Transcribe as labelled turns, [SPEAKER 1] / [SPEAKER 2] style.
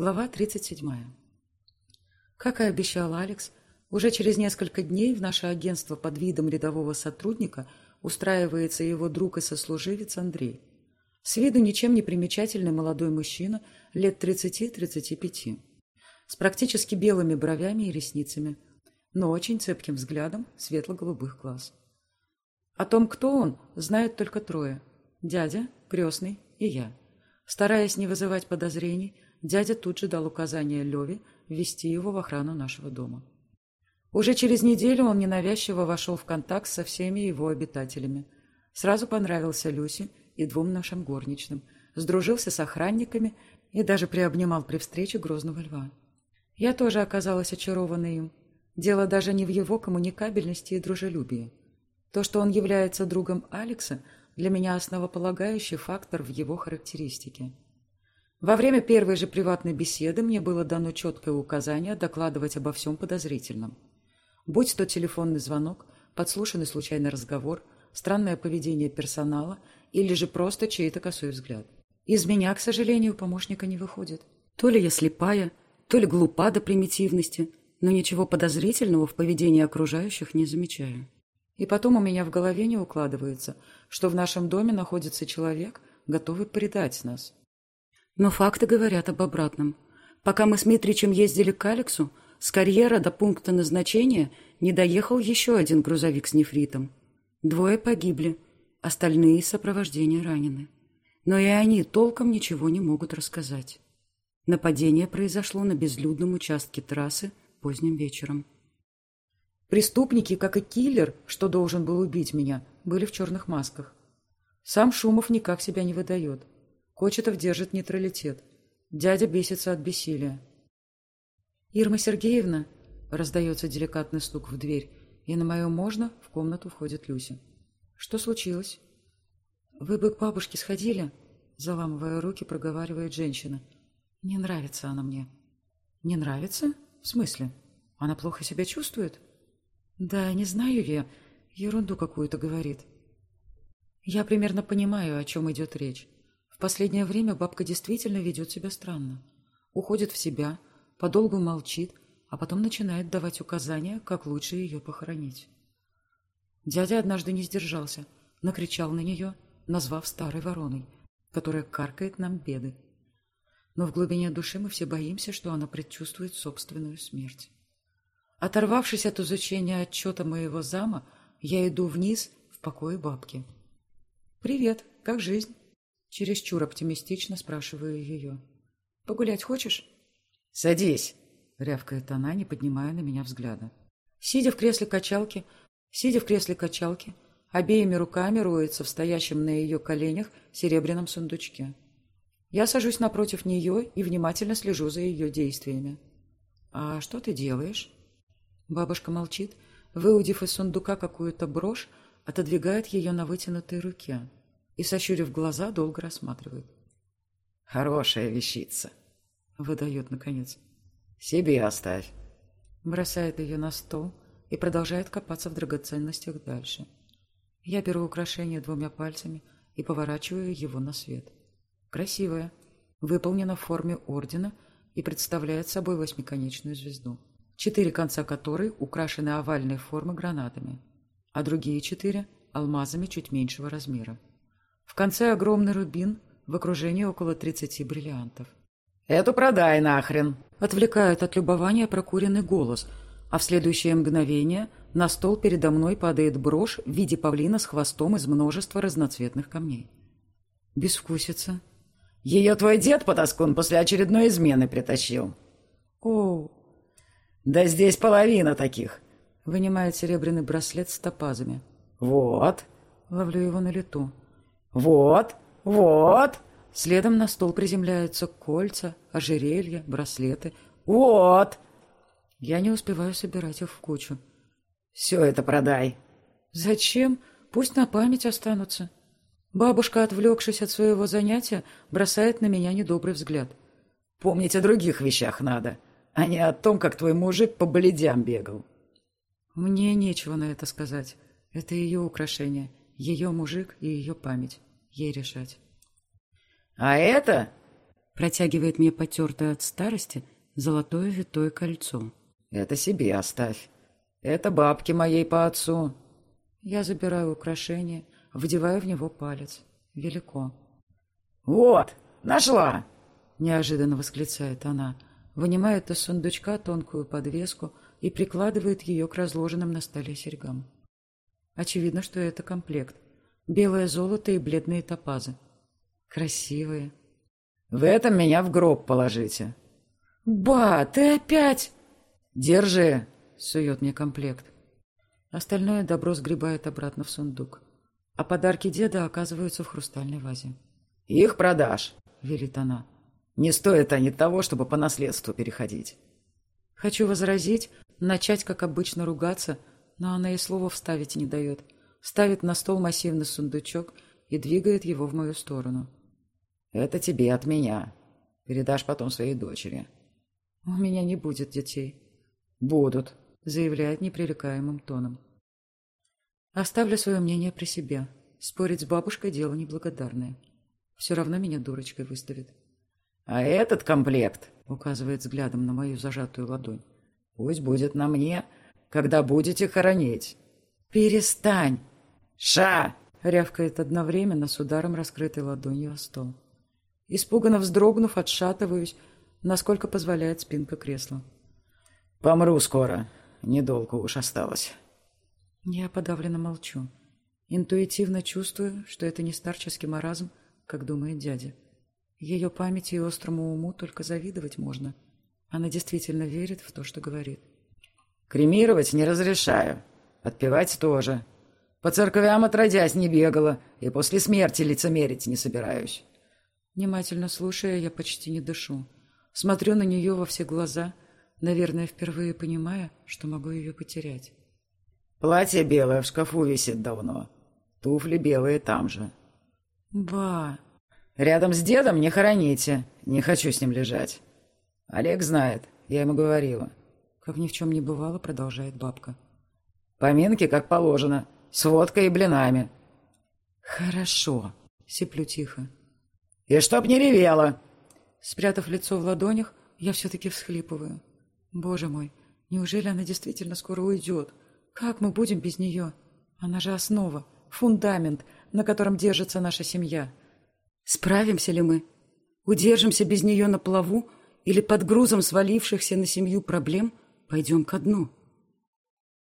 [SPEAKER 1] Глава 37. Как и обещал Алекс, уже через несколько дней в наше агентство под видом рядового сотрудника устраивается его друг и сослуживец Андрей. С виду ничем не примечательный молодой мужчина лет 30-35, с практически белыми бровями и ресницами, но очень цепким взглядом светло-голубых глаз. О том, кто он, знают только трое – дядя, крестный и я. Стараясь не вызывать подозрений, дядя тут же дал указание Леве ввести его в охрану нашего дома. Уже через неделю он ненавязчиво вошел в контакт со всеми его обитателями. Сразу понравился Люсе и двум нашим горничным, сдружился с охранниками и даже приобнимал при встрече грозного льва. Я тоже оказалась очарована им. Дело даже не в его коммуникабельности и дружелюбии. То, что он является другом Алекса, для меня основополагающий фактор в его характеристике – во время первой же приватной беседы мне было дано четкое указание докладывать обо всем подозрительном. Будь то телефонный звонок, подслушанный случайный разговор, странное поведение персонала или же просто чей-то косой взгляд. Из меня, к сожалению, помощника не выходит. То ли я слепая, то ли глупа до примитивности, но ничего подозрительного в поведении окружающих не замечаю. И потом у меня в голове не укладывается, что в нашем доме находится человек, готовый предать нас. Но факты говорят об обратном. Пока мы с Митричем ездили к Алексу, с карьера до пункта назначения не доехал еще один грузовик с нефритом. Двое погибли, остальные сопровождения ранены. Но и они толком ничего не могут рассказать. Нападение произошло на безлюдном участке трассы поздним вечером. Преступники, как и киллер, что должен был убить меня, были в черных масках. Сам Шумов никак себя не выдает. Кочетов держит нейтралитет. Дядя бесится от бессилия. «Ирма Сергеевна!» — раздается деликатный стук в дверь, и на мое «можно» в комнату входит Люся. «Что случилось?» «Вы бы к бабушке сходили?» — заламывая руки, проговаривает женщина. «Не нравится она мне». «Не нравится? В смысле? Она плохо себя чувствует?» «Да, не знаю я. Ерунду какую-то говорит». Я примерно понимаю, о чем идет речь. В последнее время бабка действительно ведет себя странно. Уходит в себя, подолгу молчит, а потом начинает давать указания, как лучше ее похоронить. Дядя однажды не сдержался, накричал на нее, назвав старой вороной, которая каркает нам беды. Но в глубине души мы все боимся, что она предчувствует собственную смерть. Оторвавшись от изучения отчета моего зама, я иду вниз в покое бабки. «Привет, как жизнь?» Чересчур оптимистично спрашиваю ее. «Погулять хочешь?»
[SPEAKER 2] «Садись!»
[SPEAKER 1] — рявкает она, не поднимая на меня взгляда. Сидя в кресле качалки, сидя в кресле качалки, обеими руками роется в стоящем на ее коленях серебряном сундучке. Я сажусь напротив нее и внимательно слежу за ее действиями. «А что ты делаешь?» Бабушка молчит, выудив из сундука какую-то брошь, отодвигает ее на вытянутой руке и, сощурив глаза, долго рассматривает.
[SPEAKER 2] «Хорошая вещица», —
[SPEAKER 1] выдает наконец.
[SPEAKER 2] «Себе оставь».
[SPEAKER 1] Бросает ее на стол и продолжает копаться в драгоценностях дальше. Я беру украшение двумя пальцами и поворачиваю его на свет. Красивое, выполнено в форме ордена и представляет собой восьмиконечную звезду, четыре конца которой украшены овальной формы гранатами, а другие четыре — алмазами чуть меньшего размера. В конце огромный рубин, в окружении около тридцати бриллиантов.
[SPEAKER 2] «Эту продай нахрен!»
[SPEAKER 1] Отвлекает от любования прокуренный голос, а в следующее мгновение на стол передо мной падает брошь в виде павлина с хвостом из множества разноцветных камней. Безвкусица.
[SPEAKER 2] «Ее твой дед, потаскун, после очередной измены притащил».
[SPEAKER 1] «О,
[SPEAKER 2] да здесь половина таких!»
[SPEAKER 1] Вынимает серебряный браслет с топазами.
[SPEAKER 2] «Вот!»
[SPEAKER 1] Ловлю его на лету.
[SPEAKER 2] «Вот, вот!»
[SPEAKER 1] Следом на стол приземляются кольца, ожерелья, браслеты.
[SPEAKER 2] «Вот!»
[SPEAKER 1] Я не успеваю собирать их в кучу.
[SPEAKER 2] «Все это продай!»
[SPEAKER 1] «Зачем? Пусть на память останутся». Бабушка, отвлекшись от своего занятия, бросает на меня недобрый взгляд.
[SPEAKER 2] «Помнить о других вещах надо, а не о том, как твой мужик по боледям бегал».
[SPEAKER 1] Мне нечего на это сказать. Это ее украшение. Ее мужик и ее память. Ей решать.
[SPEAKER 2] А это
[SPEAKER 1] Протягивает мне потертое от старости золотое витое кольцо.
[SPEAKER 2] Это себе оставь. Это бабки моей по отцу.
[SPEAKER 1] Я забираю украшение, вдеваю в него палец. Велико.
[SPEAKER 2] «Вот, нашла!»
[SPEAKER 1] — неожиданно восклицает она. Вынимает из сундучка тонкую подвеску и прикладывает ее к разложенным на столе серьгам. Очевидно, что это комплект. Белое золото и бледные топазы. Красивые.
[SPEAKER 2] «В этом меня в гроб положите».
[SPEAKER 1] «Ба, ты опять...»
[SPEAKER 2] «Держи!»
[SPEAKER 1] — сует мне комплект. Остальное добро сгребает обратно в сундук. А подарки деда оказываются в хрустальной вазе.
[SPEAKER 2] «Их продашь», —
[SPEAKER 1] велит она.
[SPEAKER 2] «Не стоят они того, чтобы по наследству переходить».
[SPEAKER 1] Хочу возразить, начать, как обычно, ругаться, но она и слова вставить не дает. Ставит на стол массивный сундучок и двигает его в мою сторону.
[SPEAKER 2] «Это тебе от меня. Передашь потом своей дочери».
[SPEAKER 1] «У меня не будет детей».
[SPEAKER 2] «Будут», —
[SPEAKER 1] заявляет непререкаемым тоном. Оставлю свое мнение при себе. Спорить с бабушкой — дело неблагодарное. Все равно меня дурочкой выставит.
[SPEAKER 2] «А этот комплект», —
[SPEAKER 1] указывает взглядом на мою зажатую ладонь, —
[SPEAKER 2] «пусть будет на мне, когда будете хоронить».
[SPEAKER 1] «Перестань!»
[SPEAKER 2] «Ша!»
[SPEAKER 1] — рявкает одновременно с ударом раскрытой ладонью о стол. Испуганно вздрогнув, отшатываюсь, насколько позволяет спинка кресла.
[SPEAKER 2] «Помру скоро. Недолго уж осталось».
[SPEAKER 1] Я подавленно молчу. Интуитивно чувствую, что это не старческий маразм, как думает дядя. Ее памяти и острому уму только завидовать можно. Она действительно верит в то, что говорит.
[SPEAKER 2] «Кремировать не разрешаю. Отпевать тоже. По церквям отродясь не бегала, и после смерти лицемерить не собираюсь».
[SPEAKER 1] Внимательно слушая, я почти не дышу. Смотрю на нее во все глаза, наверное, впервые понимая, что могу ее потерять.
[SPEAKER 2] «Платье белое в шкафу висит давно. Туфли белые там же.
[SPEAKER 1] Ба.
[SPEAKER 2] Рядом с дедом не хороните. Не хочу с ним лежать. Олег знает, я ему говорила.
[SPEAKER 1] Как ни в чем не бывало, продолжает бабка.
[SPEAKER 2] Поминки, как положено, с водкой и блинами.
[SPEAKER 1] Хорошо, сиплю тихо.
[SPEAKER 2] И чтоб не ревела.
[SPEAKER 1] Спрятав лицо в ладонях, я все-таки всхлипываю. Боже мой, неужели она действительно скоро уйдет? Как мы будем без нее? Она же основа, фундамент, на котором держится наша семья. Справимся ли мы? Удержимся без нее на плаву или под грузом свалившихся на семью проблем пойдем ко дну?